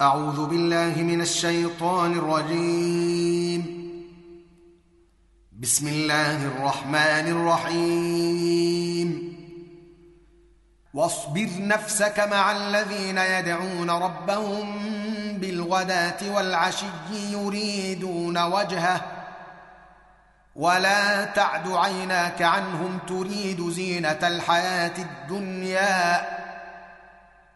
أعوذ بالله من الشيطان الرجيم. بسم الله الرحمن الرحيم. واصبر نفسك مع الذين يدعون ربهم بالغداة والعشي يريدون وجهه. ولا تعد عيناك عنهم تريد زينة الحياة الدنيا.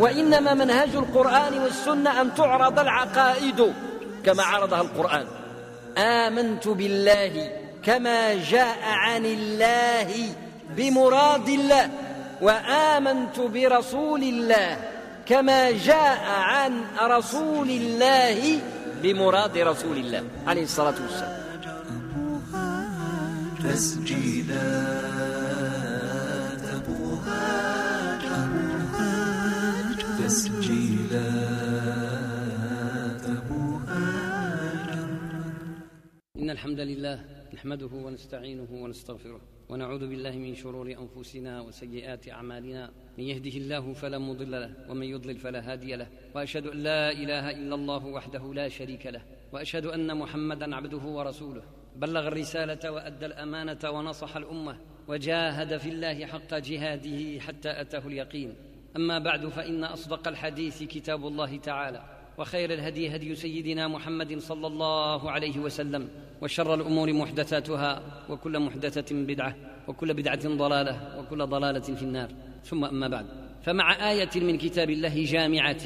وإنما منهج القرآن والسنة أن تعرض العقائد كما عرضها القرآن. آمنت بالله كما جاء عن الله بمراد الله وآمنت برسول الله كما جاء عن رسول الله بمراد رسول الله عليه الصلاة والسلام. تسجيلات الحمد لله نحمده ونستعينه ونستغفره ونعوذ بالله من شرور أنفسنا وسيئات أعمالنا. من يهده الله فلا مضل له ومن يضلل فلا هادي له. وأشهد أن لا إله إلا الله وحده لا شريك له. وأشهد أن محمدا عبده ورسوله. بلغ الرسالة وأدى الأمانة ونصح الأمة وجاهد في الله حق جهاده حتى أتاه اليقين. أما بعد فإن أصدق الحديث كتاب الله تعالى. وخير الهدي هدي سيدنا محمد صلى الله عليه وسلم وشر الأمور محدثاتها وكل محدثة بدعة وكل بدعة ضلالة وكل ضلالة في النار. ثم أما بعد فمع آية من كتاب الله جامعة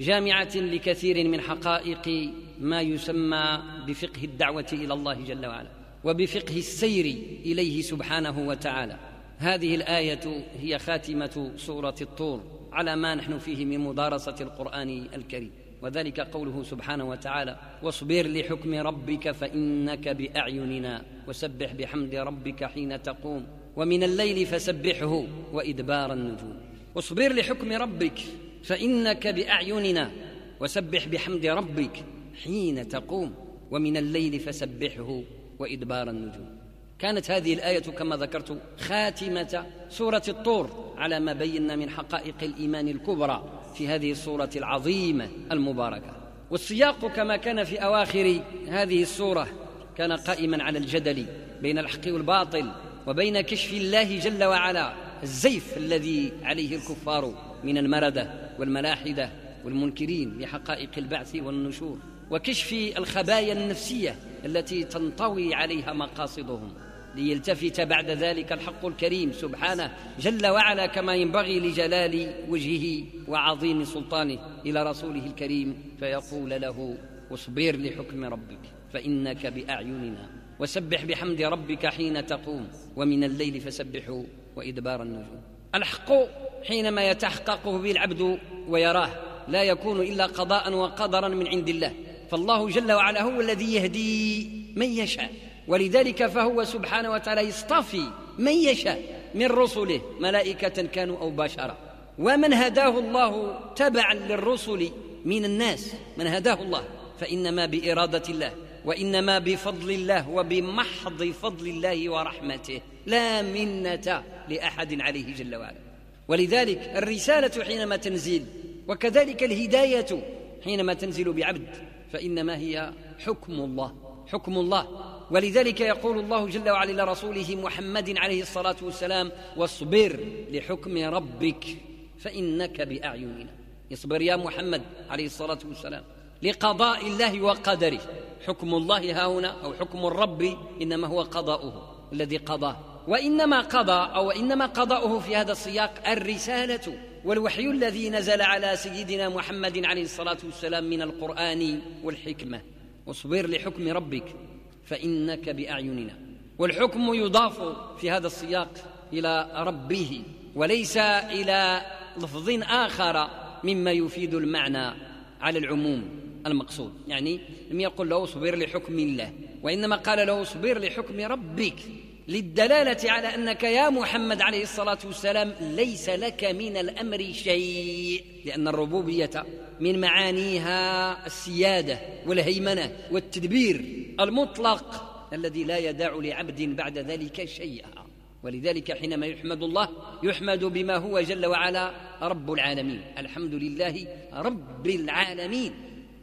جامعة لكثير من حقائق ما يسمى بفقه الدعوة إلى الله جل وعلا وبفقه السير إليه سبحانه وتعالى. هذه الآية هي خاتمة سورة الطور على ما نحن فيه من مدارسة القرآن الكريم. وذلك قوله سبحانه وتعالى واصبر لحكم ربك فإنك بأعيننا وسبح بحمد ربك حين تقوم ومن الليل فسبحه وإدبار النجوم. واصبر لحكم ربك فإنك بأعيننا وسبح بحمد ربك حين تقوم ومن الليل فسبحه وإدبار النجوم. كانت هذه الآية كما ذكرت خاتمة سورة الطور على ما بينا من حقائق الإيمان الكبرى. في هذه الصورة العظيمة المباركة. والسياق كما كان في أواخر هذه السورة كان قائما على الجدل بين الحق والباطل وبين كشف الله جل وعلا الزيف الذي عليه الكفار من المردة والملاحدة والمنكرين لحقائق البعث والنشور وكشف الخبايا النفسية التي تنطوي عليها مقاصدهم. ليلتفت بعد ذلك الحق الكريم سبحانه جل وعلا كما ينبغي لجلال وجهه وعظيم سلطانه إلى رسوله الكريم فيقول له اصبر لحكم ربك فإنك بأعيننا وسبح بحمد ربك حين تقوم ومن الليل فسبحه وإدبار النجوم. الحق حينما يتحقق به العبد ويراه لا يكون إلا قضاء وقدرا من عند الله. فالله جل وعلا هو الذي يهدي من يشاء. ولذلك فهو سبحانه وتعالى يصطفي من يشاء من رسله ملائكة كانوا أو بشرا. ومن هداه الله تبعا للرسل من الناس من هداه الله. فإنما بإرادة الله وإنما بفضل الله وبمحض فضل الله ورحمته. لا منة لأحد عليه جل وعلا. ولذلك الرسالة حينما تنزل وكذلك الهداية حينما تنزل بعبد فإنما هي حكم الله. حكم الله. ولذلك يقول الله جل وعلا لرسوله محمد عليه الصلاة والسلام واصبر لحكم ربك فإنك بأعيننا. اصبر يا محمد عليه الصلاة والسلام. لقضاء الله وقدره. حكم الله ها هنا أو حكم الرب إنما هو قضاؤه الذي قضاه وإنما قضى أو إنما قضاؤه في هذا السياق الرسالة والوحي الذي نزل على سيدنا محمد عليه الصلاة والسلام من القرآن والحكمة. واصبر لحكم ربك فإنك بأعيننا. والحكم يضاف في هذا السياق إلى ربه وليس إلى لفظ آخر مما يفيد المعنى على العموم المقصود. يعني لم يقل له اصبر لحكم الله وإنما قال له اصبر لحكم ربك للدلالة على أنك يا محمد عليه الصلاة والسلام ليس لك من الأمر شيء لأن الربوبية من معانيها السيادة والهيمنة والتدبير المطلق الذي لا يدع لعبد بعد ذلك شيئا. ولذلك حينما يحمد الله يحمد بما هو جل وعلا رب العالمين. الحمد لله رب العالمين.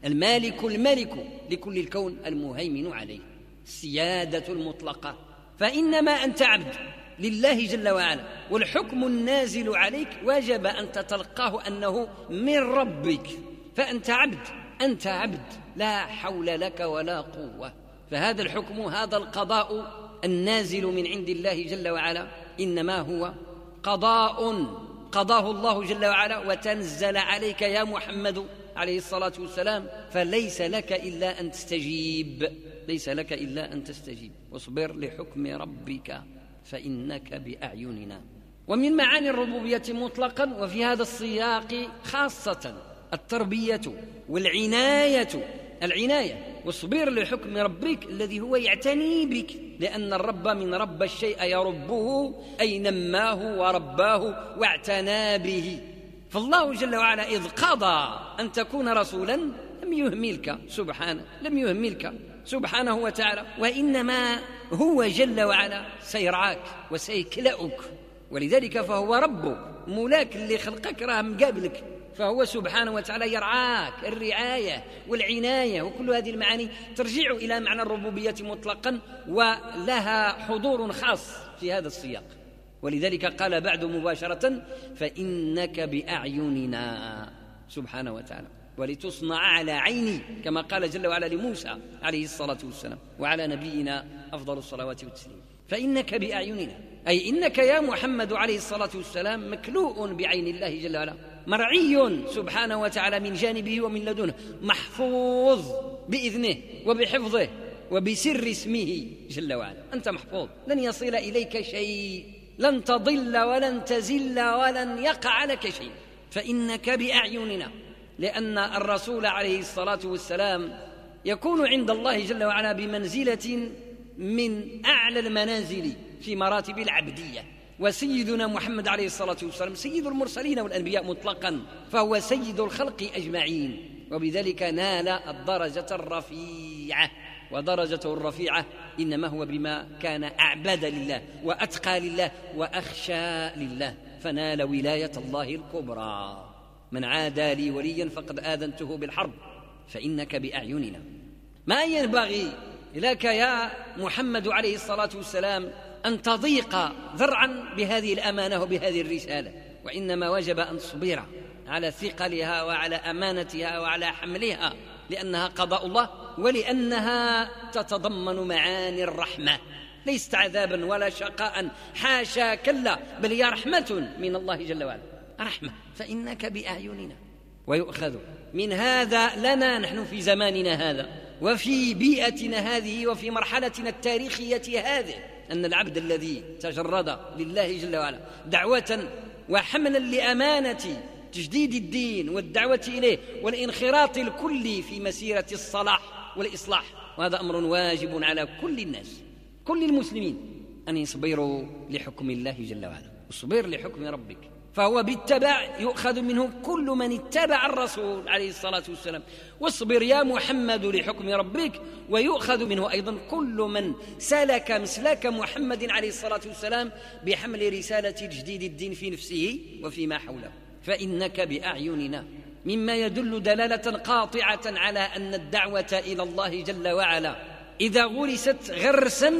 المالك الملك لكل الكون المهيمن عليه. السيادة المطلقة. فإنما أنت عبد لله جل وعلا والحكم النازل عليك وجب أن تتلقاه أنه من ربك. فأنت عبد أنت عبد لا حول لك ولا قوة. فهذا الحكم هذا القضاء النازل من عند الله جل وعلا إنما هو قضاء. قضاه الله جل وعلا وتنزل عليك يا محمد عليه الصلاة والسلام فليس لك إلا أن تستجيب. ليس لك إلا أن تستجيب. واصبر لحكم ربك فإنك بأعيننا. ومن معاني الربوبية مطلقا وفي هذا السياق خاصة التربية والعناية. العناية واصبر لحكم ربك الذي هو يعتني بك لأن الرب من رب الشيء يربه أي نماه ورباه واعتنى به. فالله جل وعلا إذ قضى أن تكون رسولا لم يهملك سبحانه لم يهملك سبحانه وتعالى. وإنما هو جل وعلا سيرعاك وسيكلأك ولذلك فهو ربك مولاك اللي خلقك راه مقابلك فهو سبحانه وتعالى يرعاك الرعاية والعناية وكل هذه المعاني ترجع إلى معنى الربوبية مطلقا ولها حضور خاص في هذا السياق. ولذلك قال بعد مباشرة فإنك بأعيننا سبحانه وتعالى ولتصنع على عيني كما قال جل وعلا لموسى عليه الصلاة والسلام وعلى نبينا أفضل الصلوات والتسليم. فإنك بأعيننا أي إنك يا محمد عليه الصلاة والسلام مكلوء بعين الله جل وعلا مرعي سبحانه وتعالى من جانبه ومن لدنه محفوظ بإذنه وبحفظه وبسر اسمه جل وعلا. أنت محفوظ لن يصل إليك شيء لن تضل ولن تزل ولن يقع لك شيء. فإنك بأعيننا لأن الرسول عليه الصلاة والسلام يكون عند الله جل وعلا بمنزلة من أعلى المنازل في مراتب العبدية. وسيدنا محمد عليه الصلاة والسلام سيد المرسلين والأنبياء مطلقا فهو سيد الخلق أجمعين. وبذلك نال الدرجة الرفيعة. ودرجته الرفيعة إنما هو بما كان أعبد لله وأتقى لله وأخشى لله. فنال ولاية الله الكبرى. من عادى لي وليا فقد آذنته بالحرب فإنك بأعيننا. ما ينبغي لك يا محمد عليه الصلاة والسلام أن تضيق ذرعا بهذه الأمانة وبهذه الرسالة وإنما وجب أن تصبر على ثقلها وعلى أمانتها وعلى حملها لأنها قضاء الله ولأنها تتضمن معاني الرحمة. ليست عذابا ولا شقاء. حاشا كلا بل هي رحمة من الله جل وعلا. رحمة فإنك بأعيننا. ويؤخذ من هذا لنا نحن في زماننا هذا وفي بيئتنا هذه وفي مرحلتنا التاريخية هذه. أن العبد الذي تجرد لله جل وعلا دعوة وحملا لأمانة تجديد الدين والدعوة إليه والانخراط الكلي في مسيرة الصلاح والإصلاح وهذا أمر واجب على كل الناس كل المسلمين أن يصبروا لحكم الله جل وعلا. اصبر لحكم ربك. فهو بالتبع يؤخذ منه كل من اتبع الرسول عليه الصلاة والسلام. واصبر يا محمد لحكم ربك ويؤخذ منه أيضا كل من سلك مسلك محمد عليه الصلاة والسلام بحمل رسالة تجديد الدين في نفسه وفيما حوله. فإنك بأعيننا. مما يدل دلالة قاطعة على أن الدعوة إلى الله جل وعلا إذا غرست غرسا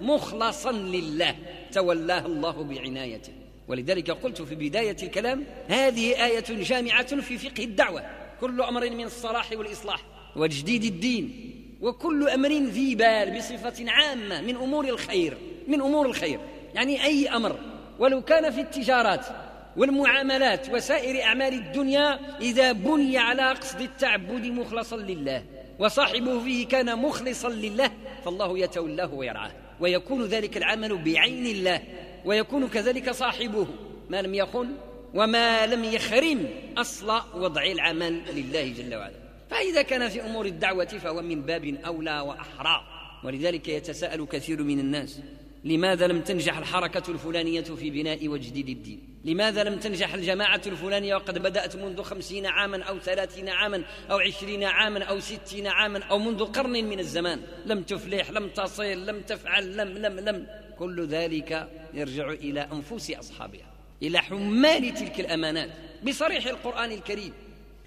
مخلصا لله. تولاها الله بعنايته. ولذلك قلت في بداية الكلام هذه آية جامعة في فقه الدعوة. كل أمر من الصلاح والإصلاح وتجديد الدين وكل أمر ذي بال بصفة عامة من أمور الخير من أمور الخير. يعني أي أمر ولو كان في التجارات والمعاملات وسائر أعمال الدنيا إذا بني على قصد التعبد مخلصا لله وصاحبه فيه كان مخلصا لله فالله يتولاه ويرعاه ويكون ذلك العمل بعين الله. ويكون كذلك صاحبه. ما لم يخن وما لم يخرم أصل وضع العمل لله جل وعلا. فإذا كان في أمور الدعوة فهو من باب أولى وأحرى. ولذلك يتساءل كثير من الناس لماذا لم تنجح الحركة الفلانية في بناء وجديد الدين؟ لماذا لم تنجح الجماعة الفلانية وقد بدأت منذ خمسين عاما أو ثلاثين عاما أو عشرين عاما أو ستين عاما أو منذ قرن من الزمان؟ لم تفلح لم تصل لم تفعل لم لم لم. كل ذلك يرجع إلى أنفس أصحابها إلى حمال تلك الأمانات بصريح القرآن الكريم.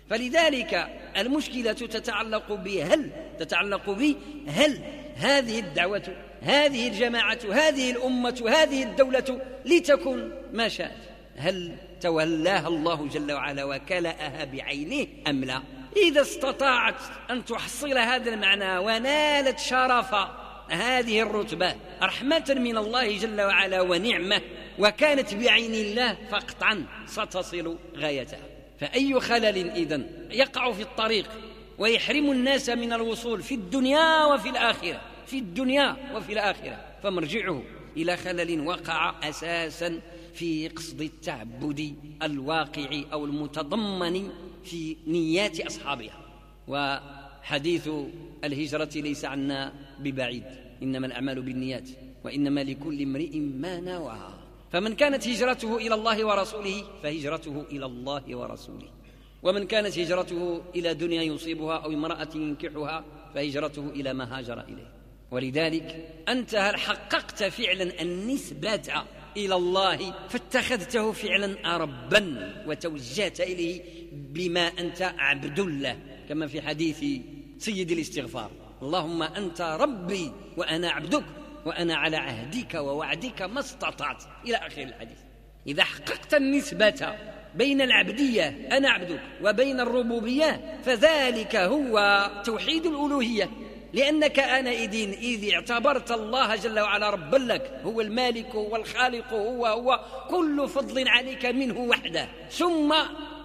فلذلك المشكلة تتعلق بهل تتعلق بهل هذه الدعوة هذه الجماعة هذه الأمة هذه الدولة لتكن ما شاءت. هل تولاها الله جل وعلا وكلأها بعينه أم لا؟ إذا استطاعت أن تحصل هذا المعنى ونالت شرف هذه الرتبة رحمة من الله جل وعلا ونعمة وكانت بعين الله فقطعا ستصل غايتها. فأي خلل إذن؟ يقع في الطريق ويحرم الناس من الوصول في الدنيا وفي الآخرة. في الدنيا وفي الآخرة. فمرجعه إلى خلل وقع أساسا في قصد التعبد الواقع أو المتضمن في نيات أصحابها. وحديث الهجرة ليس عنا ببعيد إنما الأعمال بالنيات وإنما لكل امرئ ما نوى فمن كانت هجرته إلى الله ورسوله فهجرته إلى الله ورسوله. ومن كانت هجرته إلى دنيا يصيبها أو امرأة ينكحها فهجرته إلى ما هاجر إليه. ولذلك أنت هل حققت فعلا النسبة إلى الله فاتخذته فعلا ربا وتوجهت إليه بما أنت عبد له كما في حديث سيد الاستغفار. اللهم أنت ربي وأنا عبدك وأنا على عهدك ووعدك ما استطعت. إلى آخر الحديث. إذا حققت النسبة بين العبدية أنا عبدك وبين الربوبية فذلك هو توحيد الألوهية. لأنك آنئذ إذ اعتبرت الله جل وعلا ربا لك هو المالك هو الخالق هو هو كل فضل عليك منه وحده. ثم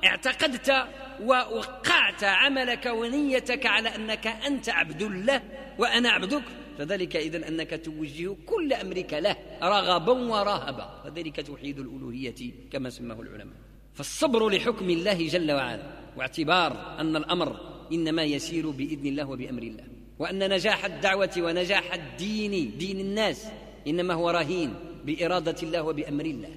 اعتقدت ووقعت عملك ونيتك على أنك أنت عبد له وأنا عبدك فذلك إذا أنك توجه كل أمرك له رغبا ورهبا فذلك توحيد الألوهية كما سماه العلماء. فالصبر لحكم الله جل وعلا واعتبار أن الأمر إنما يسير بإذن الله وبأمر الله. وأن نجاح الدعوة ونجاح الدين دين الناس إنما هو رهين بإرادة الله وبأمر الله.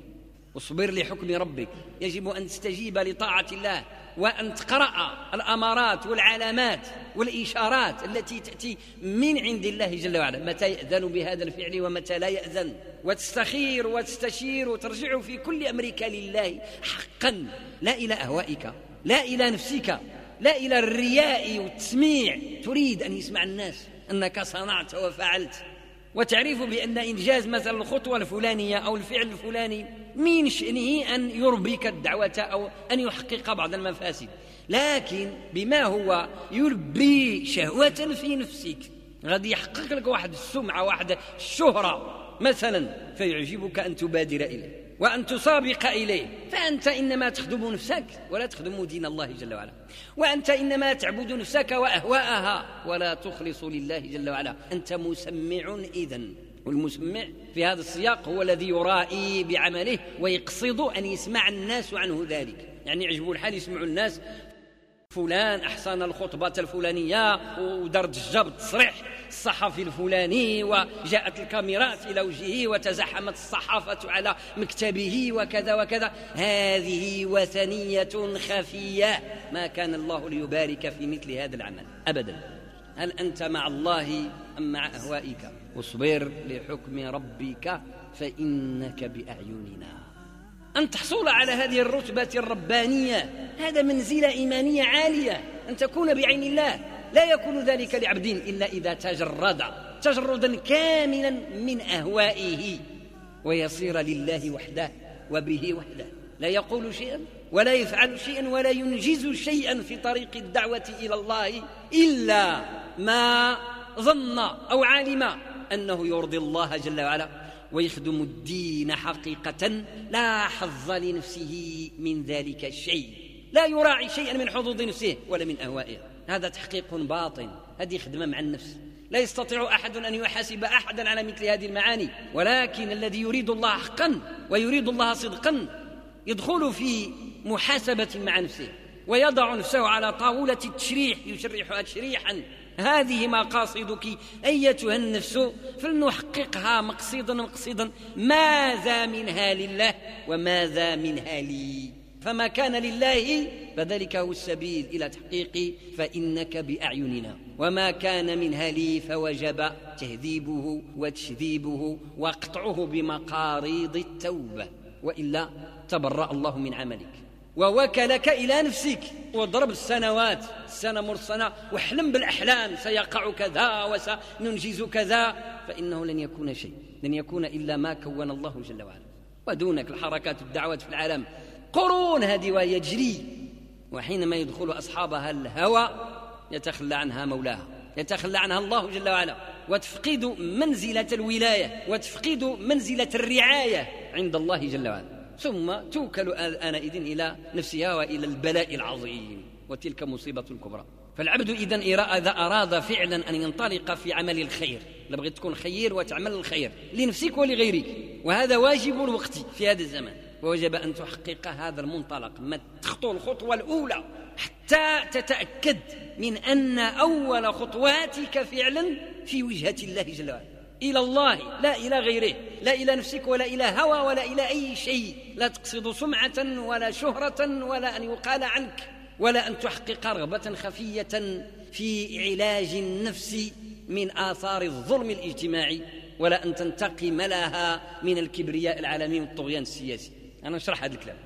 واصبر لحكم ربك. يجب أن تستجيب لطاعة الله وأن تقرأ الأمارات والعلامات والإشارات التي تأتي من عند الله جل وعلا. متى يأذن بهذا الفعل ومتى لا يأذن؟ وتستخير وتستشير وترجع في كل أمرك لله حقا. لا إلى أهوائك لا إلى نفسك لا إلى الرياء والتسميع. تريد أن يسمع الناس أنك صنعت وفعلت. وتعرف بأن إنجاز مثلا الخطوة الفلانية أو الفعل الفلاني من شأنه أن يربيك الدعوة أو أن يحقق بعض المفاسد. لكن بما هو يلبي شهوة في نفسك غادي يحقق لك واحد السمعة واحد الشهرة مثلا فيعجبك أن تبادر إليه وأن تسابق إليه. فأنت إنما تخدم نفسك ولا تخدم دين الله جل وعلا. وأنت إنما تعبد نفسك وأهواءها ولا تخلص لله جل وعلا. أنت مسمع إذن. والمسمع في هذا السياق هو الذي يرائي بعمله ويقصد أن يسمع الناس عنه ذلك. يعني يعجبه الحال يسمع الناس. فلان أحسن الخطبة الفلانية ودرج الجاب التصريح الصحفي الفلاني وجاءت الكاميرات إلى وجهه وتزحمت الصحافة على مكتبه وكذا وكذا. هذه وثنية خفية. ما كان الله ليبارك في مثل هذا العمل أبدا. هل أنت مع الله أم مع أهوائك؟ واصبر لحكم ربك فإنك بأعيننا. أن تحصل على هذه الرتبة الربانية. هذا منزلة إيمانية عالية. أن تكون بعين الله. لا يكون ذلك لعبد إلا إذا تجرد. تجردا كاملا من أهوائه. ويصير لله وحده وبه وحده. لا يقول شيئا ولا يفعل شيئا ولا ينجز شيئا في طريق الدعوة إلى الله إلا ما ظن أو علم. أنه يرضي الله جل وعلا ويخدم الدين حقيقة لا حظ لنفسه من ذلك الشيء لا يراعي شيئا من حظوظ نفسه ولا من أهوائه. هذا تحقيق باطن هذه خدمة مع النفس. لا يستطيع أحد أن يحاسب احدا على مثل هذه المعاني. ولكن الذي يريد الله حقا ويريد الله صدقا يدخل في محاسبة مع نفسه. ويضع نفسه على طاولة التشريح يشرحها تشريحا هذه مقاصدك أيتها النفس؟ فلنحققها مقصدا مقصدا. ماذا منها لله وماذا منها لي؟ فما كان لله فذلك هو السبيل إلى تحقيق فإنك بأعيننا. وما كان منها لي فوجب تهذيبه وتشذيبه وقطعه بمقاريض التوبة. وإلا تبرأ الله من عملك. ووكلك إلى نفسك. وضرب السنوات. السنة مرسنة واحلم بالأحلام. سيقع كذا وسننجز كذا. فإنه لن يكون شيء. لن يكون إلا ما كون الله جل وعلا. ودونك الحركات الدعوات في العالم. قرون هذه وهي تجري وحينما يدخل أصحابها الهوى يتخلى عنها مولاها. يتخلى عنها الله جل وعلا. وتفقد منزلة الولاية. وتفقد منزلة الرعاية عند الله جل وعلا. ثم توكل آنئذ إلى نفسها وإلى البلاء العظيم وتلك مصيبة كبرى. فالعبد إذا إذا أراد فعلا أن ينطلق في عمل الخير. لبغيت تكون خير وتعمل الخير لنفسك ولغيرك. وهذا واجب الوقت في هذا الزمان. ووجب أن تحقق هذا المنطلق. ما تخطو الخطوة الأولى حتى تتأكد من أن أول خطواتك فعلا في وجهة الله جل وعلا. إلى الله لا إلى غيره لا إلى نفسك ولا إلى هوى ولا إلى أي شيء. لا تقصد سمعة ولا شهرة ولا أن يقال عنك ولا أن تحقق رغبة خفية في علاج النفس من آثار الظلم الاجتماعي ولا أن تنتقم لها من الكبرياء العالمي والطغيان السياسي. أنا نشرح هذا الكلام.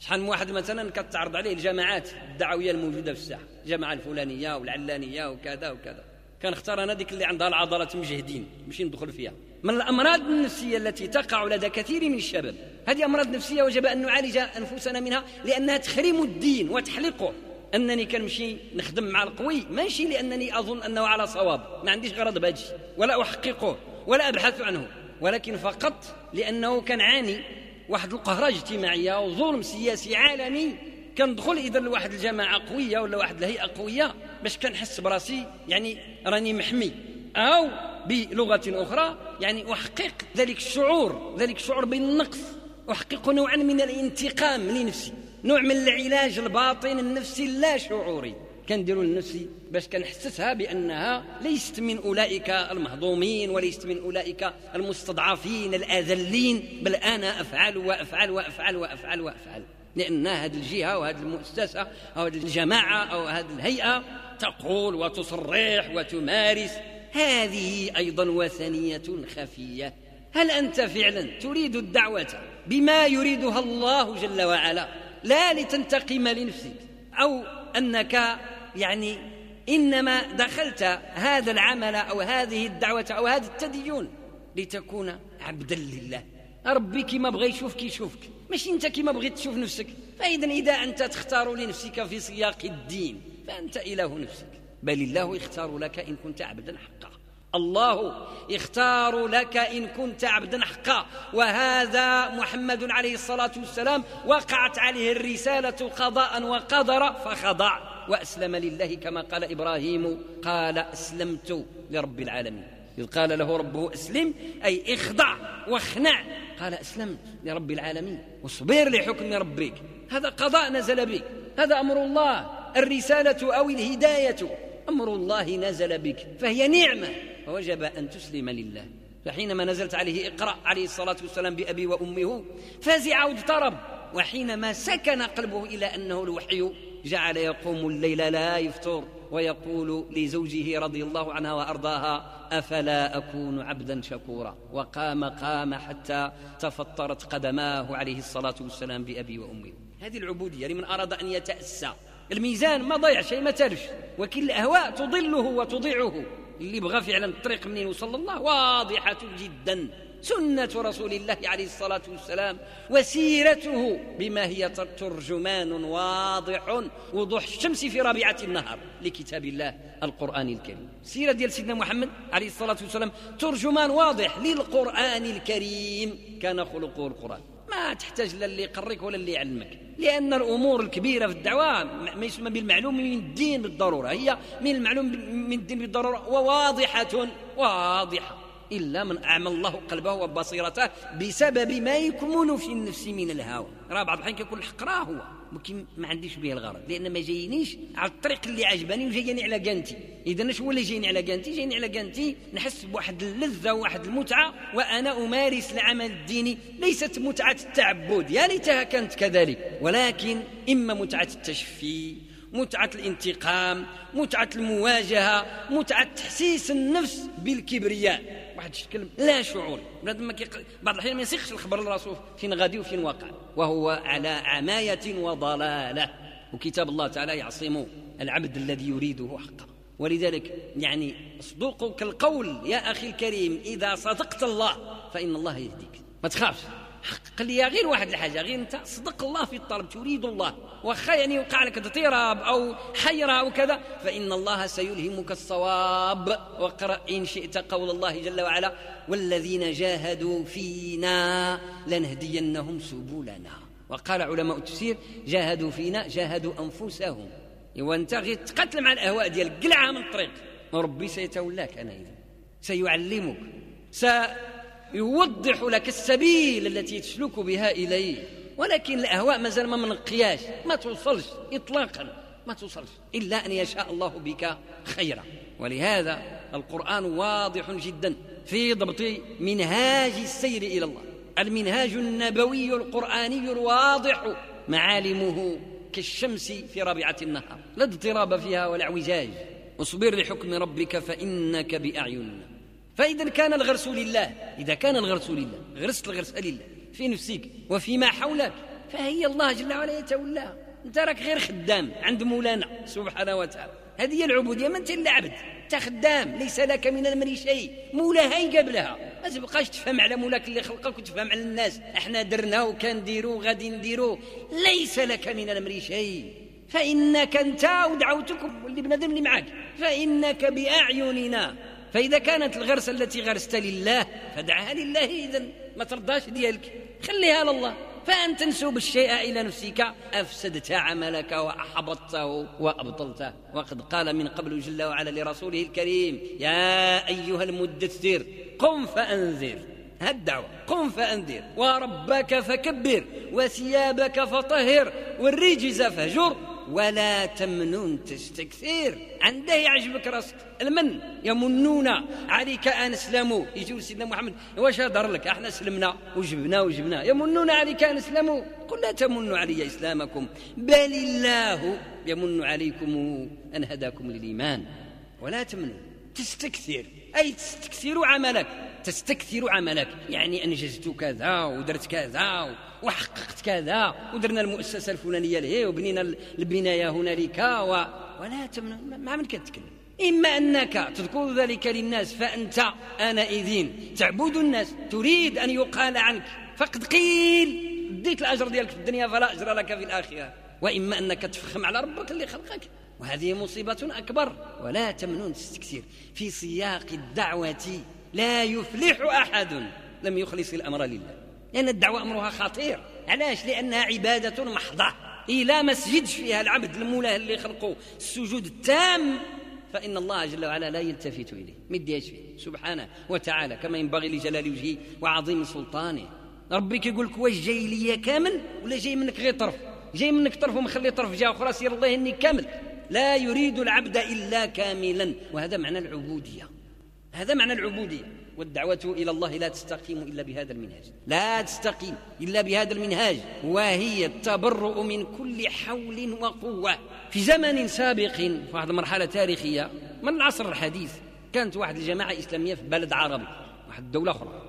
شحال من واحد مثلا كتعرض عليه الجماعات الدعوية الموجودة في الساحة الجماعة الفلانية والعلانية وكذا وكذا. كنختار أنا ديك اللي عندها العضلات مجهدين مش ندخل فيها. من الأمراض النفسية التي تقع لدى كثير من الشباب هذه أمراض نفسية وجب أن نعالج أنفسنا منها لأنها تخرم الدين وتحلقه. أنني كنمشي نخدم مع القوي ماشي لأنني أظن أنه على صواب. ما عنديش غرض بهذا ولا أحققه ولا أبحث عنه. ولكن فقط لأنه كنعاني واحد القهرة اجتماعية وظلم سياسي عالمي. كندخل اذا لواحد الجماعة قوية ولا واحد الهيئة قوية. باش كنحس براسي يعني راني محمي. أو بلغة أخرى يعني أحقق ذلك الشعور ذلك الشعور بالنقص. أحقق نوعا من الانتقام لنفسي نوع من العلاج الباطن النفسي اللا شعوري. كنديروا لنفسي باش كنحسسها بأنها ليست من أولئك المهضومين وليست من أولئك المستضعفين الأذلين. بل أنا أفعل وأفعل وأفعل وأفعل وأفعل. لأن هذه الجهة وهذه المؤسسة أو هذه الجماعة أو هذه الهيئة تقول وتصرح وتمارس. هذه أيضا وثنية خفية. هل أنت فعلا تريد الدعوة بما يريدها الله جل وعلا؟ لا لتنتقم لنفسك. أو أنك يعني إنما دخلت هذا العمل أو هذه الدعوة أو هذا التدين لتكون عبدا لله. ربي كما بغى يشوفك يشوفك. ماشي أنت كما بغيت تشوف نفسك. فاذا إذا أنت تختار لنفسك في سياق الدين فأنت إله نفسك. بل الله يختار لك إن كنت عبدا حقا. الله يختار لك إن كنت عبدا حقا. وهذا محمد عليه الصلاة والسلام وقعت عليه الرسالة قضاء وقدر فخضع وأسلم لله كما قال إبراهيم قال أسلمت لرب العالمين. إذ قال له ربه أسلم أي اخضع واخنع. قال أسلمت لرب العالمين. واصبر لحكم ربك. هذا قضاء نزل بك. هذا أمر الله. الرسالة أو الهداية. أمر الله نزل بك فهي نعمة. فوجب أن تسلم لله. فحينما نزلت عليه إقرأ عليه الصلاة والسلام بأبي وأمه فزع واضطرب. وحينما سكن قلبه إلى أنه الوحي جعل يقوم الليل لا يفتر ويقول لزوجه رضي الله عنها وأرضاها أفلا أكون عبدا شكورا؟ وقام قام حتى تفطرت قدماه عليه الصلاة والسلام بأبي وامي هذه العبودية لمن أراد أن يتأسى. الميزان ما ضيع شيء ما ترش. وكل الأهواء تضله وتضيعه. اللي بغى فعلا الطريق منين وصل الله؟ واضحة جدا. سنة رسول الله عليه الصلاة والسلام وسيرته بما هي ترجمان واضح. وضوح الشمس في رابعة النهار لكتاب الله القرآن الكريم. سيرة ديال سيدنا محمد عليه الصلاة والسلام ترجمان واضح للقرآن الكريم. كان خلقه القرآن. ما تحتاج لا اللي يقريك ولا اللي يعلمك. لأن الأمور الكبيرة في الدعوة ما يسمى بالمعلوم من الدين بالضرورة. هي من المعلوم من الدين بالضرورة وواضحة واضحة. إلا من أعمى الله قلبه وبصيرته بسبب ما يكمن في النفس من الهوى. راه بعض الحين كيكون الحق راه هو. ولكن ما عنديش به الغرض لأن ما جاينيش على الطريق اللي عجباني وجايني على قانتي اذا شو اللي جايني على قانتي جايني على قانتي نحس بواحد اللذة وواحد المتعة وأنا أمارس العمل الديني. ليست متعة التعبد يا ليتها كانت كذلك. ولكن إما متعة التشفي متعة الانتقام متعة المواجهة متعة تحسيس النفس بالكبرياء. واحد الشكل لا شعوري بنادم. بعض الأحيان ما يسيقش الخبر لراسو فين غادي وفين واقع. وهو على عماية وضلالة. وكتاب الله تعالى يعصم العبد الذي يريده حقا ولذلك يعني صدوقك القول يا أخي الكريم إذا صدقت الله فإن الله يهديك. ما تخافش. قال لي غير واحد الحاجة غير أنت. صدق الله في الطلب تريد الله. واخا يعني يوقع لك اضطراب أو حيرة أو كذا فإن الله سيلهمك الصواب. واقرأ إن شئت قول الله جل وعلا والذين جاهدوا فينا لنهدينهم سبلنا. وقال علماء التفسير جاهدوا فينا جاهدوا أنفسهم. وانت غير تقتل مع الأهواء ديالك قلعها من الطريق. وربي سيتولاك أنا اذا سيعلمك. يوضح لك السبيل التي تسلك بها إليه. ولكن الأهواء مازال ما منقياش ما توصلش إطلاقا ما توصلش إلا أن يشاء الله بك خيرا. ولهذا القرآن واضح جدا في ضبط منهاج السير إلى الله. المنهاج النبوي القرآني الواضح معالمه كالشمس في رابعة النهار. لا اضطراب فيها ولا اعوجاج. واصبر لحكم ربك فإنك بأعيننا فإذا كان الغرس لله إذا كان الغرس لله غرست الغرس لله في نفسك وفيما حولك فهي الله جل وعلا يتولاها أنت راك غير خدام عند مولانا سبحانه وتعالى. هذه هي العبودية ما أنت إلا عبد أنت خدام ليس لك من الأمر شيء. مولاها قبلها ما تبقاش تفهم على مولاك اللي خلقك وتفهم على الناس. إحنا درنا وكنديرو غادي نديرو ليس لك من الأمر شيء. فإنك أنت ودعوتكم واللي بنادم اللي معك فإنك بأعيننا. فإذا كانت الغرسة التي غرست لله فدعها لله إذا ما ترضاش ديالك. خليها لله فأن تنسب الشيء إلى نفسك. أفسدت عملك وأحبطته وأبطلته. وقد قال من قبل جل وعلا لرسوله الكريم يا أيها المدثر قم فأنذر. الدعوة. قم فأنذر. وربك فكبر. وثيابك فطهر. والرجز فهجر ولا تمنن تستكثر عنده يعجبك راسك. المن يمنون عليك أن اسلموا. يجوا سيدنا محمد. واش هضر لك؟ أحنا سلمنا وجبنا وجبنا. يمنون عليك أن اسلموا. قل لا تمنوا علي إسلامكم. بل الله يمن عليكم أن هداكم للإيمان. ولا تمنوا. تستكثر أي تستكثر عملك. تستكثر عملك. يعني أنجزت كذا ودرت كذا وحققت كذا ودرنا المؤسسة الفلانية له وبنينا البناية هنالك و... ولا تمنع ما من كتكلم. إما أنك تذكر ذلك للناس فأنت آنئذ تعبد الناس تريد أن يقال عنك. فقد قيل ديت الأجر ديالك في الدنيا فلا أجر لك في الآخرة. وإما أنك تفخم على ربك اللي خلقك. وهذه مصيبة أكبر. ولا تمنون تستكثير في سياق الدعوة لا يفلح أحد. لم يخلص الأمر لله. لأن الدعوة أمرها خطير. علاش؟ لأنها عبادة محضة. إلى ما سجدش فيها العبد المولاه اللي خلقه. السجود التام. فإن الله جل وعلا لا يلتفت إليه. ما يديهاش فيه. سبحانه وتعالى كما ينبغي لجلال وجهه وعظيم سلطانه. ربي كيقول لك واش جاي ليا كامل ولا جاي منك غير طرف؟ جاي منك طرف ومخلي طرف جهه أخرى سير الله إني كامل. لا يريد العبد إلا كاملا. وهذا معنى العبودية. هذا معنى العبودية. والدعوة إلى الله لا تستقيم إلا بهذا المنهاج. لا تستقيم إلا بهذا المنهاج. وهي التبرؤ من كل حول وقوة. في زمن سابق في واحد المرحلة تاريخية من العصر الحديث كانت واحد الجماعة إسلامية في بلد عربي واحد الدولة أخرى.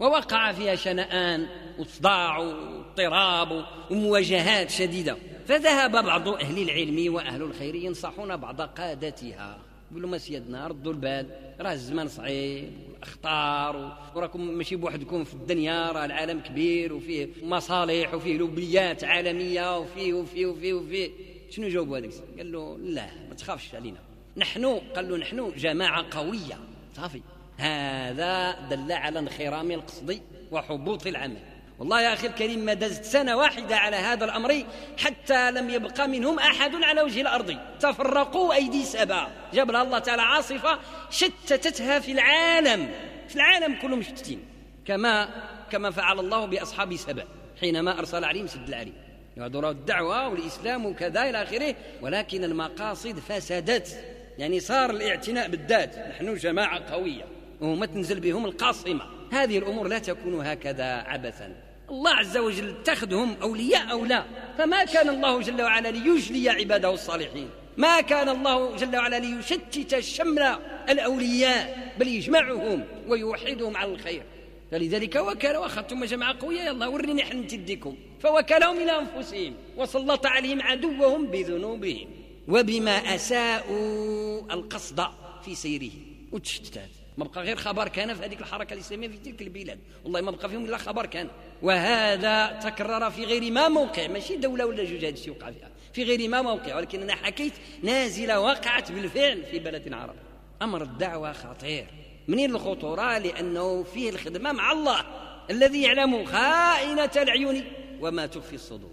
ووقع فيها شنآن وصداع واضطراب ومواجهات شديدة. فذهب بعض أهل العلم وأهل الخير ينصحون بعض قادتها. يقولوا ما سيدنا ردوا البال راه الزمان صعيب. والاخطار وراكم ماشي بوحدكم في الدنيا راه العالم كبير وفيه مصالح وفيه لوبيات عالمية وفيه وفيه وفيه وفيه. شنو جاوبوا هذاك قال له لا ما تخافش علينا. نحن قال له نحن جماعة قوية. صافي. هذا دل على انخرام القصد وحبوط العمل. والله يا أخي الكريم ما دزت سنة واحدة على هذا الأمر حتى لم يبقى منهم أحد على وجه الأرض. تفرقوا أيدي سبا. جبل الله تعالى عاصفة شتتتها في العالم. في العالم كلهم مشتتين. كما كما فعل الله بأصحاب سبأ حينما أرسل عليهم سد العليم يعذروا الدعوة والإسلام وكذا إلى آخره. ولكن المقاصد فسدت. يعني صار الاعتناء بالذات. نحن جماعة قوية. وما تنزل بهم القاصمة. هذه الأمور لا تكون هكذا عبثا. الله عز وجل اتخذهم أولياء أو لا؟ فما كان الله جل وعلا ليجلي عباده الصالحين. ما كان الله جل وعلا ليشتت شمل الأولياء بل يجمعهم ويوحدهم على الخير. فلذلك وكل واخذتم جماعة قوية يلا وريني حن تديكم فوكلهم إلى أنفسهم وسلط عليهم عدوهم بذنوبهم. وبما أساءوا القصد في سيره. وتشتتات ما بقى غير خبر كان في هذيك الحركة الإسلامية في تلك البلاد. والله ما بقى فيهم إلا خبر كان. وهذا تكرر في غير ما موقع. ماشي دولة ولا جوج هذا الشيء وقع فيها. في غير ما موقع. ولكن أنا حكيت نازلة وقعت بالفعل في بلد عربي أمر الدعوة خطير. منين الخطورة؟ لأنه فيه الخدمة مع الله. الذي يعلم خائنة العيون وما تخفي الصدور.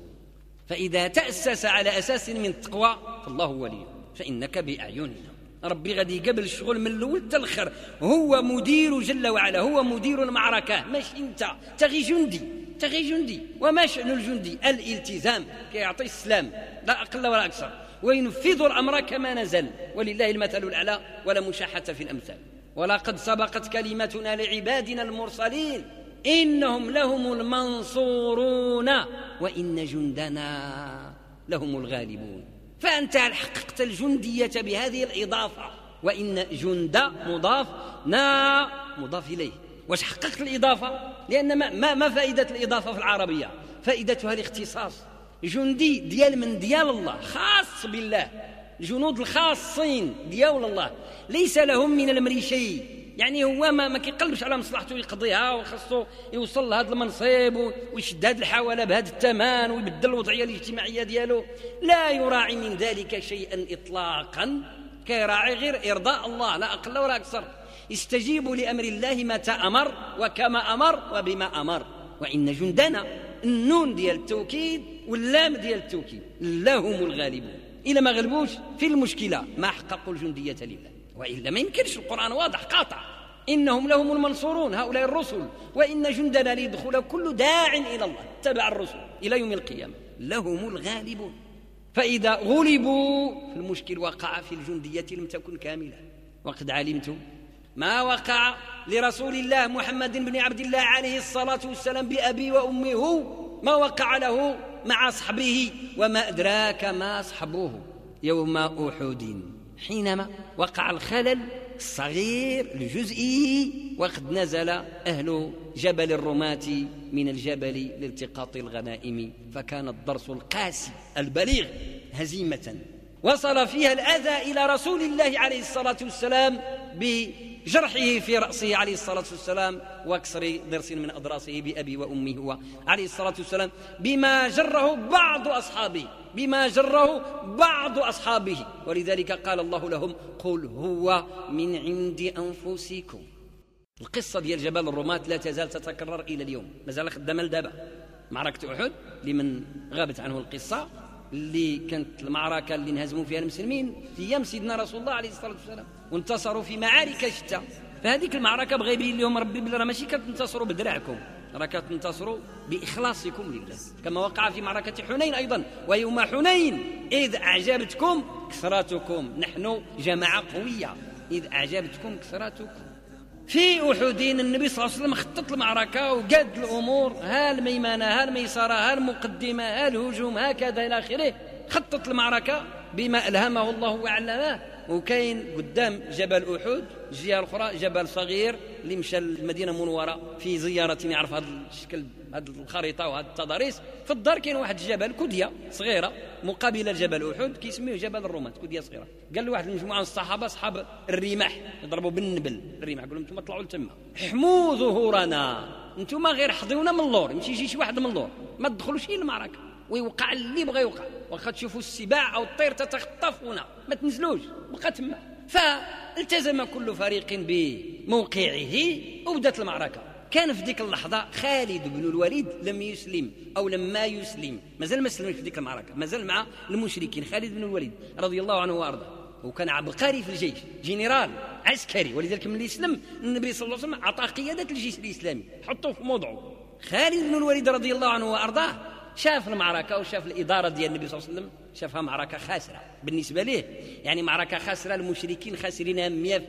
فإذا تأسس على أساس من التقوى فالله ولي. فإنك بأعيننا. ربي غادي قبل الشغل من الأول حتى الآخر. هو مدير جل وعلا هو مدير المعركة. ماشي أنت. تغي جندي تغي جندي. وما شأن الجندي؟ الالتزام كيعطي السلام. لا أقل ولا أكثر. وينفذ الأمر كما نزل. ولله المثل الأعلى ولا مشاحة في الأمثال. ولقد سبقت كلمتنا لعبادنا المرسلين. إنهم لهم المنصورون. وإن جندنا لهم الغالبون. فأنت حققت الجندية بهذه الإضافة وإن جند مضاف نا مضاف إليه. واش حققت الإضافة؟ لأن ما, ما, ما فائدة الإضافة في العربية؟ فائدتها الاختصاص. جندي ديال من ديال الله خاص بالله. الجنود الخاصين ديال الله. ليس لهم من الامر شيء يعني هو ما, ما كيقلبش على مصلحته يقضيها وخاصو يوصل لهذا المنصب ويشد هذه الحوالة بهذا الثمن ويبدل الوضعية الاجتماعية ديالو. لا يراعي من ذلك شيئا اطلاقا. كيراعي غير إرضاء الله لا أقل ولا أكثر. استجيبوا لأمر الله متى أمر وكما أمر وبما أمر. وإن جندنا النون ديال التوكيد واللام ديال التوكيد لهم الغالبون. إلى ما غلبوش في المشكلة ما حققوا الجندية لله. وإلا ما يمكنش القرآن واضح قاطع. إنهم لهم المنصورون هؤلاء الرسل. وإن جندنا ليدخل كل داع إلى الله تبع الرسل إلى يوم القيامة. لهم الغالبون. فإذا غلبوا فالمشكل وقع في الجندية لم تكن كاملة. وقد علمتم ما وقع لرسول الله محمد بن عبد الله عليه الصلاة والسلام بأبي وأمي هو ما وقع له مع صحبه وما أدراك ما صحبه يوم أحد. حينما وقع الخلل الصغير الجزئي وقد نزل أهل جبل الرماة من الجبل لالتقاط الغنائم فكان الدرس القاسي البليغ هزيمة. وصل فيها الأذى إلى رسول الله عليه الصلاة والسلام جرحه في رأسه عليه الصلاة والسلام واكسر ضرس من أضراسه بأبي وأمه هو عليه الصلاة والسلام. بما جره بعض أصحابه بما جره بعض أصحابه. ولذلك قال الله لهم قل هو من عند أنفسكم. القصة ديال جبل الرماة لا تزال تتكرر إلى اليوم. مازال خدامة لدابا معركة أحد لمن غابت عنه القصة. اللي كانت المعركة اللي انهزموا فيها المسلمين في أيام سيدنا رسول الله عليه الصلاة والسلام وانتصروا في معارك شتى فهذيك المعركة بغى يبين لهم ربي بلي راه ماشي كتنتصروا بدرعكم راه كتنتصروا بإخلاصكم لله. كما وقع في معركة حنين أيضا ويوم حنين إذ أعجبتكم كثرتكم. نحن جماعة قوية إذ أعجبتكم كثرتكم. في أحد النبي صلى الله عليه وسلم خطط المعركة وقاد الأمور ها الميمنة ها الميسرة ها المقدمة ها الهجوم هكذا إلى آخره خطط المعركة بما ألهمه الله وعلمه وكاين قدام جبل أحد الجهه الاخرى جبل صغير اللي مشى للمدينة المنوره في زيارة يعرف هذا الشكل هذه الخريطة وهذه التضاريس. في الدار كاين واحد الجبل كديه صغيرة مقابله جبل أحد كيسميه جبل الرماة كديه صغيرة. قال له واحد المجموعة من الصحابة اصحاب الرماح يضربوا بالنبل الرماح قال لهم أنتم طلعوا لتما. حموا ظهورنا أنتم غير حضيونا من اللور. يمشي يجي شي واحد من اللور ما تدخلوش المعركة ويوقع اللي بغى يوقع. واخا تشوفوا السباع أو الطير تتخطفون. ما تنزلوش بقى تما فالتزم كل فريق بموقعه وبدات المعركة. كان في ديك اللحظة خالد بن الوليد لم يسلم أو لما يسلم. مازال ما سلمش في ديك المعركة مازال مع المشركين خالد بن الوليد رضي الله عنه وأرضاه. وكان عبقري في الجيش جنرال عسكري. ولذلك من يسلم النبي صلى الله عليه وسلم أعطاه قيادة الجيش الإسلامي. حطوه في موضعه. خالد بن الوليد رضي الله عنه وأرضاه شاف المعركة وشاف الإدارة ديال النبي صلى الله عليه وسلم شافها معركة خاسرة. بالنسبة ليه؟ يعني معركة خاسرة المشركين خاسرينها 100%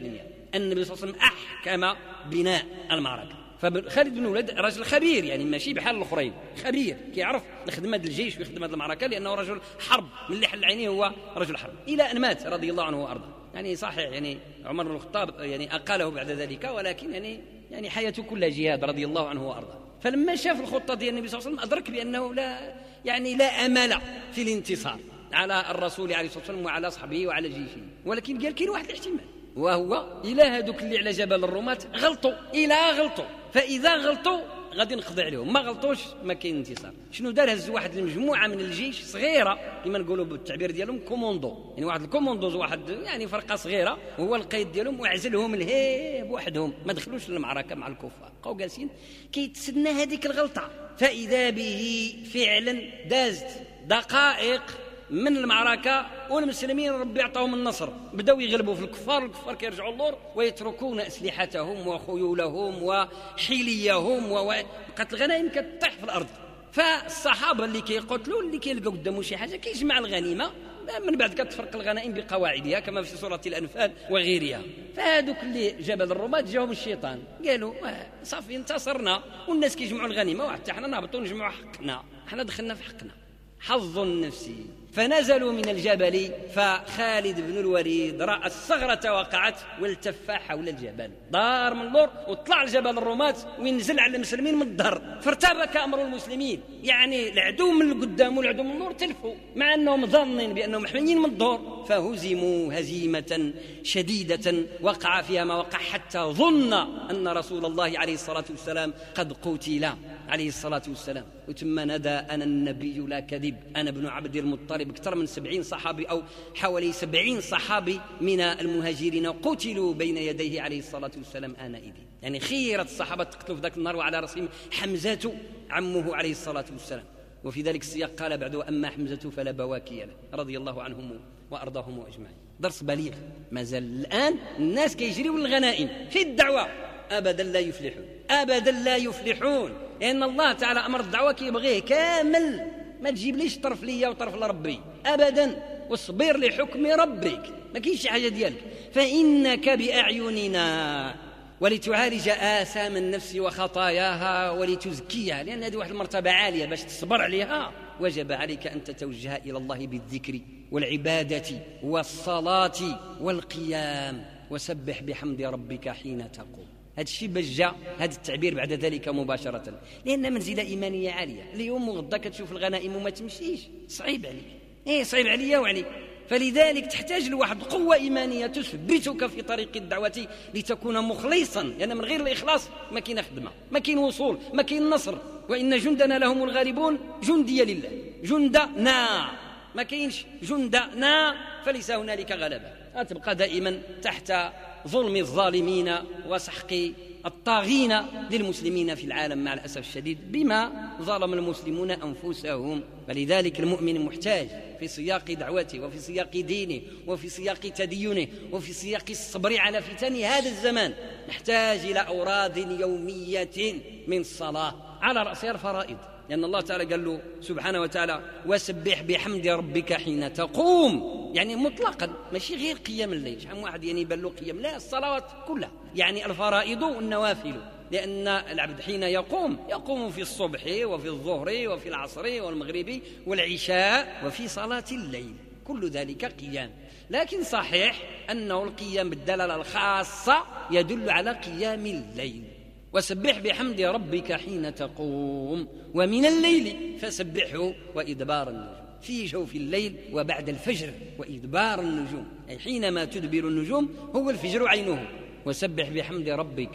النبي صلى الله عليه وسلم أحكم بناء المعركة. فخالد بن وليد رجل خبير يعني ماشي بحال الأخرين خبير كيعرف خدمه الجيش ويخدم هذه المعركة لأنه رجل حرب. من اللي حل عينيه هو رجل حرب. إلى أن مات رضي الله عنه وأرضاه. يعني صحيح يعني عمر بن الخطاب يعني أقاله بعد ذلك ولكن يعني يعني حياته كلها جهاد رضي الله عنه وأرضاه. فلما شاف الخطة ديال النبي صلى الله عليه وسلم أدرك بأنه لا يعني لا أمل في الانتصار على الرسول عليه الصلاة والسلام وعلى صحبه وعلى جيشه. ولكن قال كاين واحد الاحتمال وهو إلى هذوك اللي على جبل الرماة غلطوا إلى غلطوا. فإذا غلطوا غادي نقضي عليهم. ما غلطوش ما كاين انتصار. شنو دار هز واحد المجموعة من الجيش صغيرة كما نقولوا بالتعبير ديالهم كوموندو. يعني واحد الكوموندوز واحد يعني فرقة صغيرة هو القيد ديالهم وعزلهم الهيب وحدهم. ما دخلوش للمعركة مع الكفار. بقاو جالسين كيتسنى هذيك الغلطة. فإذا به فعلا دازت دقائق من المعركة والمسلمين ربي يعطاهم النصر. بداوا يغلبوا في الكفار الكفار كيرجعوا اللور ويتركون أسلحتهم وخيولهم وحيليهم وبقات الغنائم كتطيح في الأرض. فالصحابة اللي كيقتلوا اللي كيلقاو قدامه شي حاجة كيجمع الغنيمة. من بعد كتفرق الغنائم بقواعدها كما في سورة الأنفال وغيرها. فهذوك اللي جبل الرماة جاهم الشيطان. قالوا صافي انتصرنا. والناس كيجمعوا الغنيمة وحتى حنا نهبطوا نجمعوا حقنا. حنا دخلنا في حقنا. حظ نفسي فنزلوا من الجبل فخالد بن الوليد رأى الثغرة وقعت والتف حول الجبل. دار من اللور وطلع الجبل الرماة وينزل على المسلمين من الظهر فارتبك أمر المسلمين. يعني العدو من القدام والعدو من اللور تلفوا مع أنهم ظنين بأنهم محميين من اللور فهزموا هزيمة شديدة وقع فيها ما وقع حتى ظن أن رسول الله عليه الصلاة والسلام قد قتل. عليه الصلاة والسلام. وثم ندى أنا النبي لا كذب. أنا ابن عبد المطلب. أكثر من سبعين صحابي أو حوالي سبعين صحابي من المهاجرين قتلوا بين يديه عليه الصلاة والسلام آنئذ. يعني خيرة الصحابة تقتلوا في ذاك النهار وعلى رأسهم حمزة عمه عليه الصلاة والسلام. وفي ذلك السياق قال بعد أما حمزة فلا بواكي له. رضي الله عنهم وأرضاهم أجمعين. درس بليغ. ما زال الآن الناس كيجريوا الغنائم في الدعوة. أبدا لا يفلحون. أبدا لا يفلحون. لأن الله تعالى أمر الدعوة كيبغيه كامل. ما تجيب ليش طرف ليا وطرف لربي؟ ابدا. واصبر لحكم ربك. ما كاينش شي حاجة ديالك. فإنك بأعيننا ولتعالج آثام النفس وخطاياها ولتزكيها. لأن هذه واحد المرتبة عالية باش تصبر عليها. وجب عليك أن تتوجه إلى الله بالذكر والعبادة والصلاة والقيام. وسبح بحمد ربك حين تقوم. هذا الشيء باش جاء هذا التعبير بعد ذلك مباشرة. لأن منزلة إيمانية عالية. اليوم وغدا كتشوف الغنائم وما تمشيش. صعيب عليك. إيه صعيب عليا وعليك. فلذلك تحتاج لواحد قوة إيمانية تثبتك في طريق الدعوة لتكون مخلصا. لأن من غير الإخلاص ما كاين خدمة ما كاين وصول ما كاين نصر. وإن جندنا لهم الغالبون جندي لله. جندنا ما كاينش جندنا فليس هنالك غلبة. تبقى دائما تحت ظلم الظالمين وسحق الطاغين للمسلمين في العالم مع الأسف الشديد بما ظلم المسلمون أنفسهم. فلذلك المؤمن محتاج في سياق دعوته وفي سياق دينه وفي سياق تدينه وفي سياق الصبر على فتن هذا الزمان. نحتاج إلى أوراد يومية من الصلاه على راسها الفرائض. لأن الله تعالى قال له سبحانه وتعالى وسبح بحمد ربك حين تقوم. يعني مطلقا ماشي غير قيام الليل. شحال واحد يعني يبان له قيام؟ لا الصلوات كلها. يعني الفرائض والنوافل. لأن العبد حين يقوم يقوم في الصبح وفي الظهر وفي العصر والمغرب والعشاء وفي صلاة الليل. كل ذلك قيام. لكن صحيح أنه القيام بالدلالة الخاصة يدل على قيام الليل. وسبح بحمد ربك حين تقوم. ومن الليل فسبحه وإدبار النجوم. في جوف الليل وبعد الفجر وإدبار النجوم. أي حينما تدبر النجوم هو الفجر عينه. وسبح بحمد ربك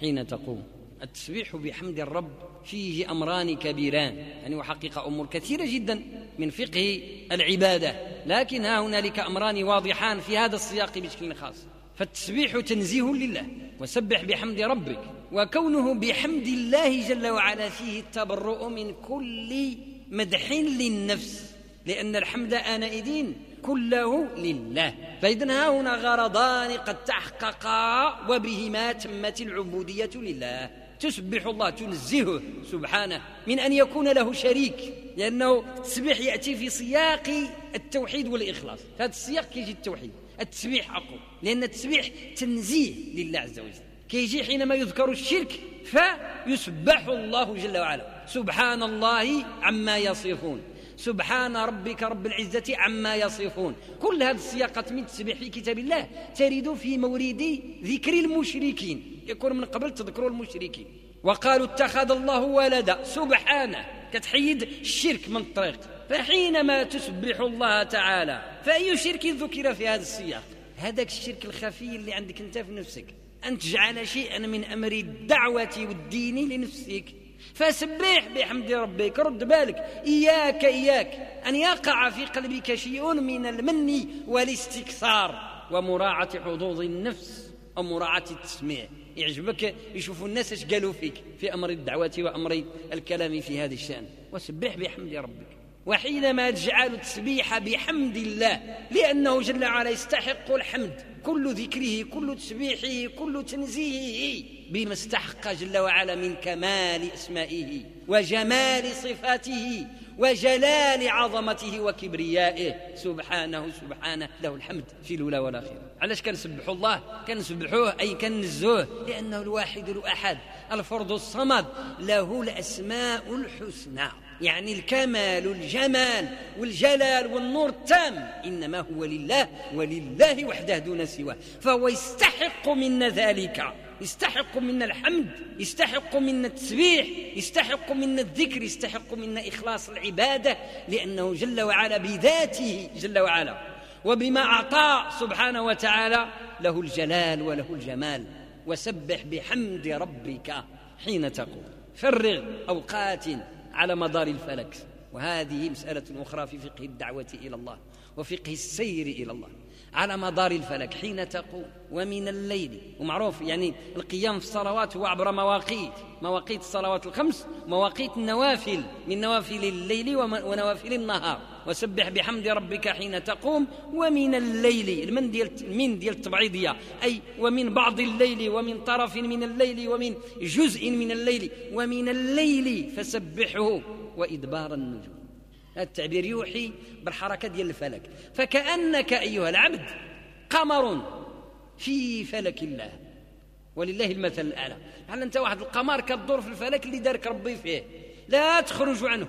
حين تقوم. التسبيح بحمد الرب فيه أمران كبيران. يعني وحقيقة أمور كثيرة جدا من فقه العبادة. لكن ها هنالك أمران واضحان في هذا السياق بشكل خاص. فالتسبيح تنزيه لله وسبح بحمد ربك وكونه بحمد الله جل وعلا فيه التبرؤ من كل مدح للنفس لأن الحمد آنئذ كله لله. فإذا ها هنا غرضان قد تحققا وبهما تمت العبودية لله. تسبح الله تنزهه سبحانه من أن يكون له شريك لأنه التسبيح يأتي في سياق التوحيد والإخلاص. هذا السياق كيجي التوحيد. التسبيح أقوى لأن التسبيح تنزيه لله عز وجل. كيجي حينما يذكر الشرك فيسبح الله جل وعلا. سبحان الله عما يصفون. سبحان ربك رب العزة عما يصفون. كل هذه السياقات من تسبيح في كتاب الله ترد في مورد ذكر المشركين. يكون من قبل تذكروا المشركين. وقالوا اتخذ الله ولدا. سبحانه. كتحيد الشرك من الطريق. فحينما تسبح الله تعالى فأي شرك ذكر في هذا السياق؟ هذاك الشرك الخفي اللي عندك انت في نفسك. أن تجعل شيئا من أمر الدعوة والدين لنفسك. فسبح بحمد ربك رد بالك. إياك إياك. أن يقع في قلبك شيء من المن والاستكثار ومراعاة حظوظ النفس أو مراعاة التسميع. يعجبك يشوفوا الناس إيش قالوا فيك في أمر الدعوة وأمر الكلام في هذا الشأن. وسبح بحمد ربك. وحينما تجعل التسبيح بحمد الله لأنه جل وعلا يستحق الحمد. كل ذكره كل تسبيحه كل تنزيهه بما استحق جل وعلا من كمال إسمائه وجمال صفاته وجلال عظمته وكبريائه. سبحانه سبحانه له الحمد في الأولى والاخره علاش كنسبحوا الله؟ كنسبحوه أي كنزوه؟ لأنه الواحد الأحد الفرد الصمد له الأسماء الحسنى. يعني الكمال الجمال والجلال والنور التام. إنما هو لله ولله وحده دون سواه. فهو يستحق منا ذلك. يستحق منا الحمد. يستحق منا التسبيح. يستحق منا الذكر. يستحق منا إخلاص العبادة. لأنه جل وعلا بذاته جل وعلا وبما أعطى سبحانه وتعالى له الجلال وله الجمال. وسبح بحمد ربك حين تقوم. فرغ أوقات على مدار الفلك. وهذه مسألة أخرى في فقه الدعوة إلى الله وفقه السير إلى الله. على مدار الفلك حين تقوم ومن الليل. ومعروف يعني القيام في الصلوات هو عبر مواقيت. مواقيت الصلوات الخمس مواقيت النوافل. من نوافل الليل ونوافل النهار. وسبح بحمد ربك حين تقوم ومن الليل المن ديال من ديال التبعيضية أي ومن بعض الليل ومن طرف من الليل ومن جزء من الليل ومن الليل فسبحه وإدبار النجوم. هذا التعبير يوحي بالحركة ديال الفلك. فكأنك أيها العبد قمر في فلك الله. ولله المثل الأعلى. بحال أنت واحد القمر كدور في الفلك اللي دارك ربي فيه؟ لا تخرج عنه.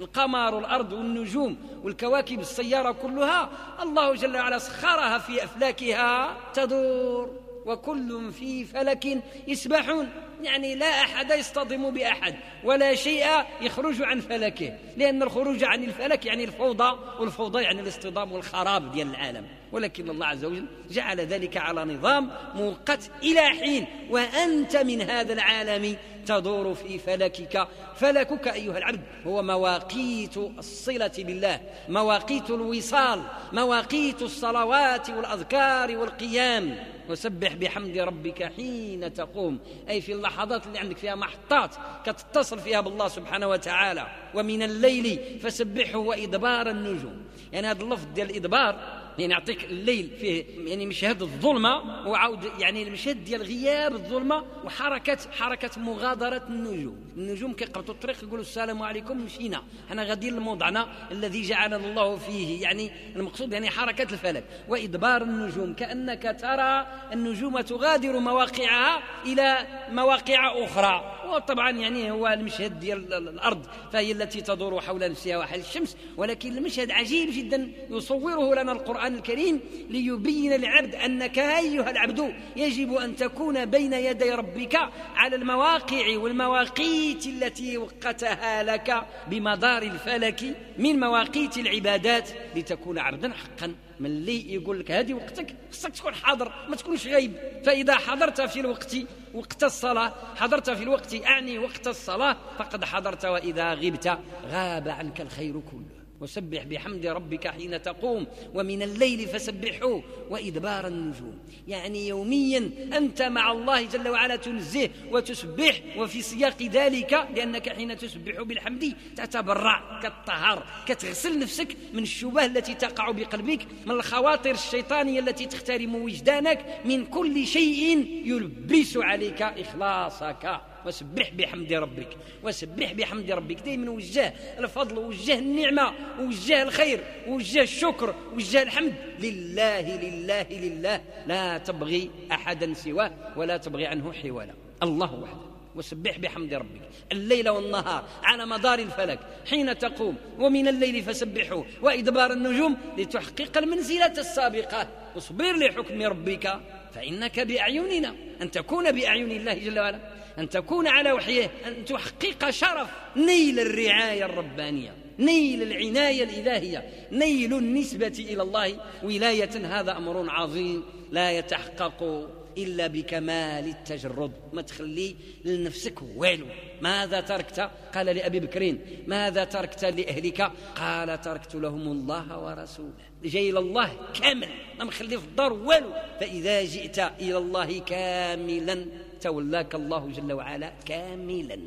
القمر والأرض والنجوم والكواكب السيارة كلها الله جل وعلا سخرها في أفلاكها تدور وكل في فلك يسبحون. يعني لا أحد يصطدم بأحد ولا شيء يخرج عن فلكه لأن الخروج عن الفلك يعني الفوضى والفوضى يعني الاصطدام والخراب ديال العالم. ولكن الله عز وجل جعل ذلك على نظام مؤقت إلى حين وأنت من هذا العالم تدور في فلكك. فلكك أيها العبد هو مواقيت الصلة بالله مواقيت الوصال مواقيت الصلوات والأذكار والقيام. وسبح بحمد ربك حين تقوم. أي في اللحظات اللي عندك فيها محطات كتتصل فيها بالله سبحانه وتعالى. ومن الليل فسبحه وإدبار النجوم. يعني هذا اللفظ ديال الإدبار يعني يعطيك الليل فيه يعني مشهد الظلمة وعاود يعني المشهد ديال غياب الظلمة وحركه حركة مغادرة النجوم. النجوم كيقبطوا الطريق يقولوا السلام عليكم مشينا. حنا غاديين لموضعنا الذي جعلنا الله فيه يعني المقصود يعني حركة الفلك وإدبار النجوم. كأنك ترى النجوم تغادر مواقعها إلى مواقع أخرى. وطبعا يعني هو المشهد ديال الأرض فهي التي تدور حول نفسها وحول الشمس ولكن المشهد عجيب جدا يصوره لنا القرآن الكريم ليبين للعبد أنك أيها العبد يجب أن تكون بين يدي ربك على المواقع والمواقيت التي وقتها لك بمدار الفلك من مواقيت العبادات لتكون عبدا حقا. من اللي يقول لك هذه وقتك خصك تكون حاضر ما تكونش غايب. فإذا حضرت في الوقت وقت الصلاة حضرت في الوقت أعني وقت الصلاة فقد حضرت وإذا غبت غاب عنك الخير كله. وسبح بحمد ربك حين تقوم ومن الليل فسبحه وإدبار النجوم. يعني يوميا أنت مع الله جل وعلا تنزه وتسبح وفي سياق ذلك لأنك حين تسبح بالحمد تتبرع كالطهار كتغسل نفسك من الشبه التي تقع بقلبك من الخواطر الشيطانية التي تخترم وجدانك من كل شيء يلبس عليك إخلاصك. وسبح بحمد ربك وسبح بحمد ربك. دائما وجه الفضل وجه النعمة وجه الخير وجه الشكر وجه الحمد. لله لله لله. لا تبغي أحدا سواه ولا تبغي عنه حوالا. الله وحده. وسبح بحمد ربك. الليل والنهار على مدار الفلك. حين تقوم ومن الليل فسبحه وإدبار النجوم لتحقق المنزلة السابقة. واصبر لحكم ربك فإنك بأعيننا. أن تكون بأعين الله جل وعلا. أن تكون على وحيه أن تحقق شرف. نيل الرعاية الربانية نيل العناية الإلهية نيل النسبة إلى الله. ولاية هذا أمر عظيم لا يتحقق إلا بكمال التجرد ما تخلي لنفسك والو. ماذا تركت؟ قال لأبي بكر. ماذا تركت لأهلك؟ قال تركت لهم الله ورسوله. جاي إلى الله كامل. ما مخلي في الدار والو. فإذا جئت إلى الله كاملا تولاك الله جل وعلا كاملا.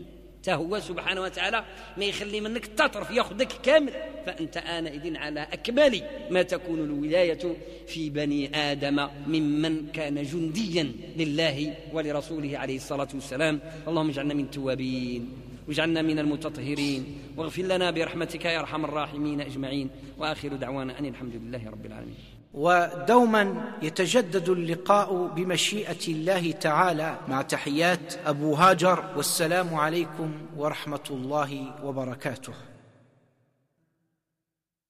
هو سبحانه وتعالى ما يخلي منك تطرف ياخذك كامل. فأنت آنئذ على أكمل ما تكون الولاية في بني آدم ممن كان جنديا لله ولرسوله عليه الصلاة والسلام. اللهم اجعلنا من التوابين واجعلنا من المتطهرين واغفر لنا برحمتك يا أرحم الراحمين أجمعين. وآخر دعوانا أن الحمد لله رب العالمين. ودوما يتجدد اللقاء بمشيئة الله تعالى مع تحيات أبو هاجر والسلام عليكم ورحمة الله وبركاته.